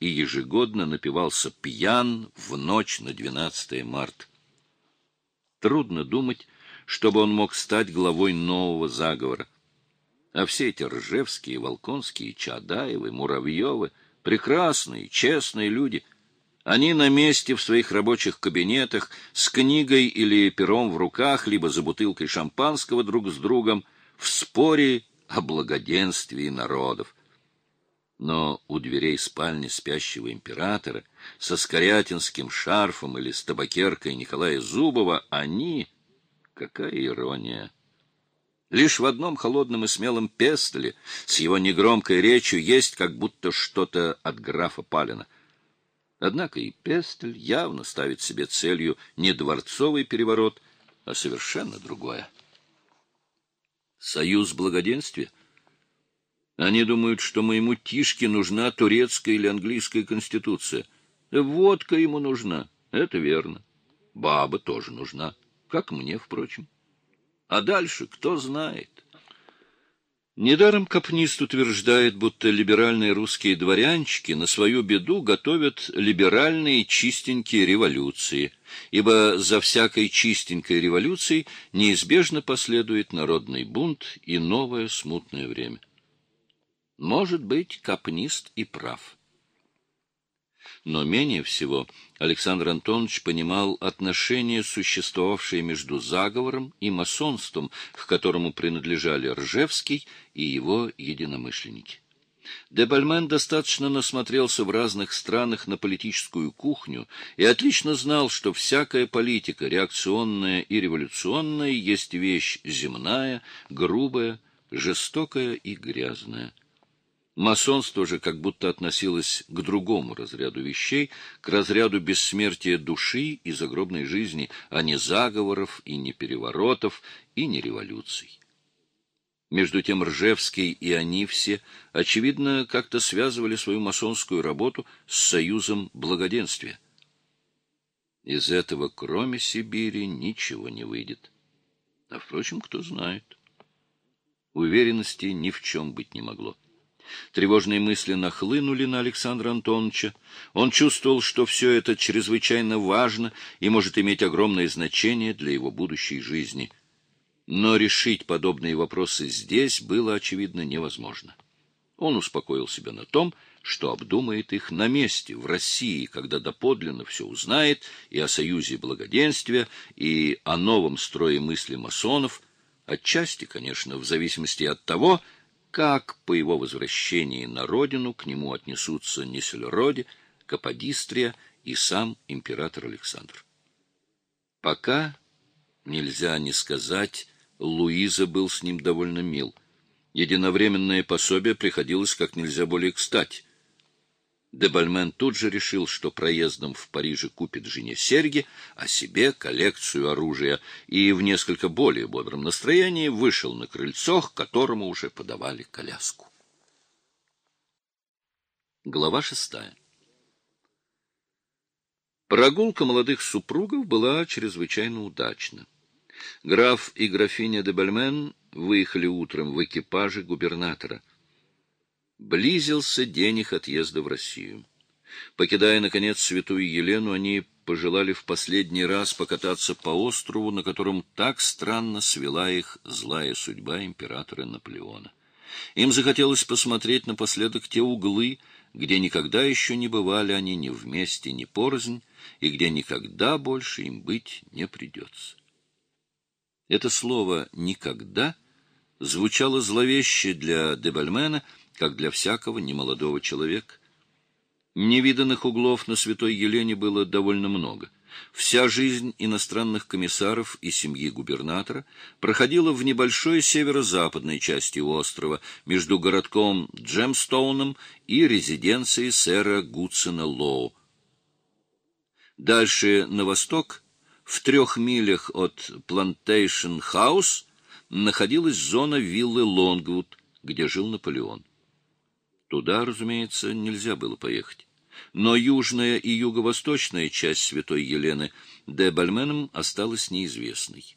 и ежегодно напивался пьян в ночь на 12 марта. Трудно думать, чтобы он мог стать главой нового заговора. А все эти Ржевские, Волконские, Чадаевы, Муравьевы — прекрасные, честные люди. Они на месте в своих рабочих кабинетах с книгой или пером в руках, либо за бутылкой шампанского друг с другом, в споре о благоденствии народов. Но у дверей спальни спящего императора со скорятинским шарфом или с табакеркой Николая Зубова они... Какая ирония! Лишь в одном холодном и смелом Пестеле с его негромкой речью есть как будто что-то от графа Палина. Однако и Пестель явно ставит себе целью не дворцовый переворот, а совершенно другое. Союз благоденствия? Они думают, что моему Тишке нужна турецкая или английская конституция. Водка ему нужна, это верно. Баба тоже нужна, как мне, впрочем. А дальше кто знает. Недаром Капнист утверждает, будто либеральные русские дворянчики на свою беду готовят либеральные чистенькие революции, ибо за всякой чистенькой революцией неизбежно последует народный бунт и новое смутное время. Может быть, Капнист и прав. Но менее всего Александр Антонович понимал отношения, существовавшие между заговором и масонством, к которому принадлежали Ржевский и его единомышленники. Дебальмен достаточно насмотрелся в разных странах на политическую кухню и отлично знал, что всякая политика, реакционная и революционная, есть вещь земная, грубая, жестокая и грязная. Масонство же как будто относилось к другому разряду вещей, к разряду бессмертия души и загробной жизни, а не заговоров и не переворотов и не революций. Между тем Ржевский и они все, очевидно, как-то связывали свою масонскую работу с союзом благоденствия. Из этого, кроме Сибири, ничего не выйдет. А, впрочем, кто знает. Уверенности ни в чем быть не могло. Тревожные мысли нахлынули на Александра Антоновича. Он чувствовал, что все это чрезвычайно важно и может иметь огромное значение для его будущей жизни. Но решить подобные вопросы здесь было, очевидно, невозможно. Он успокоил себя на том, что обдумает их на месте, в России, когда доподлинно все узнает и о союзе благоденствия, и о новом строе мысли масонов, отчасти, конечно, в зависимости от того, как по его возвращении на родину к нему отнесутся Несельроде, Каподистрия и сам император Александр. Пока, нельзя не сказать, Луиза был с ним довольно мил. Единовременное пособие приходилось как нельзя более кстати. Дебальмен тут же решил, что проездом в Париже купит жене серьги, а себе коллекцию оружия, и в несколько более бодром настроении вышел на крыльцо, к которому уже подавали коляску. Глава шестая Прогулка молодых супругов была чрезвычайно удачна. Граф и графиня Дебальмен выехали утром в экипаже губернатора — Близился день их отъезда в Россию. Покидая, наконец, святую Елену, они пожелали в последний раз покататься по острову, на котором так странно свела их злая судьба императора Наполеона. Им захотелось посмотреть напоследок те углы, где никогда еще не бывали они ни вместе, ни порознь, и где никогда больше им быть не придется. Это слово «никогда» звучало зловеще для Дебальмена — как для всякого немолодого человека. Невиданных углов на Святой Елене было довольно много. Вся жизнь иностранных комиссаров и семьи губернатора проходила в небольшой северо-западной части острова, между городком Джемстоуном и резиденцией сэра Гудсона Лоу. Дальше на восток, в трех милях от Плантейшн-хаус, находилась зона виллы Лонгвуд, где жил Наполеон. Туда, разумеется, нельзя было поехать. Но южная и юго-восточная часть Святой Елены де Бальменом осталась неизвестной.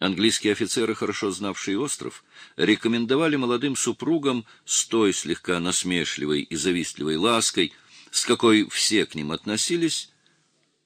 Английские офицеры, хорошо знавшие остров, рекомендовали молодым супругам с той слегка насмешливой и завистливой лаской, с какой все к ним относились,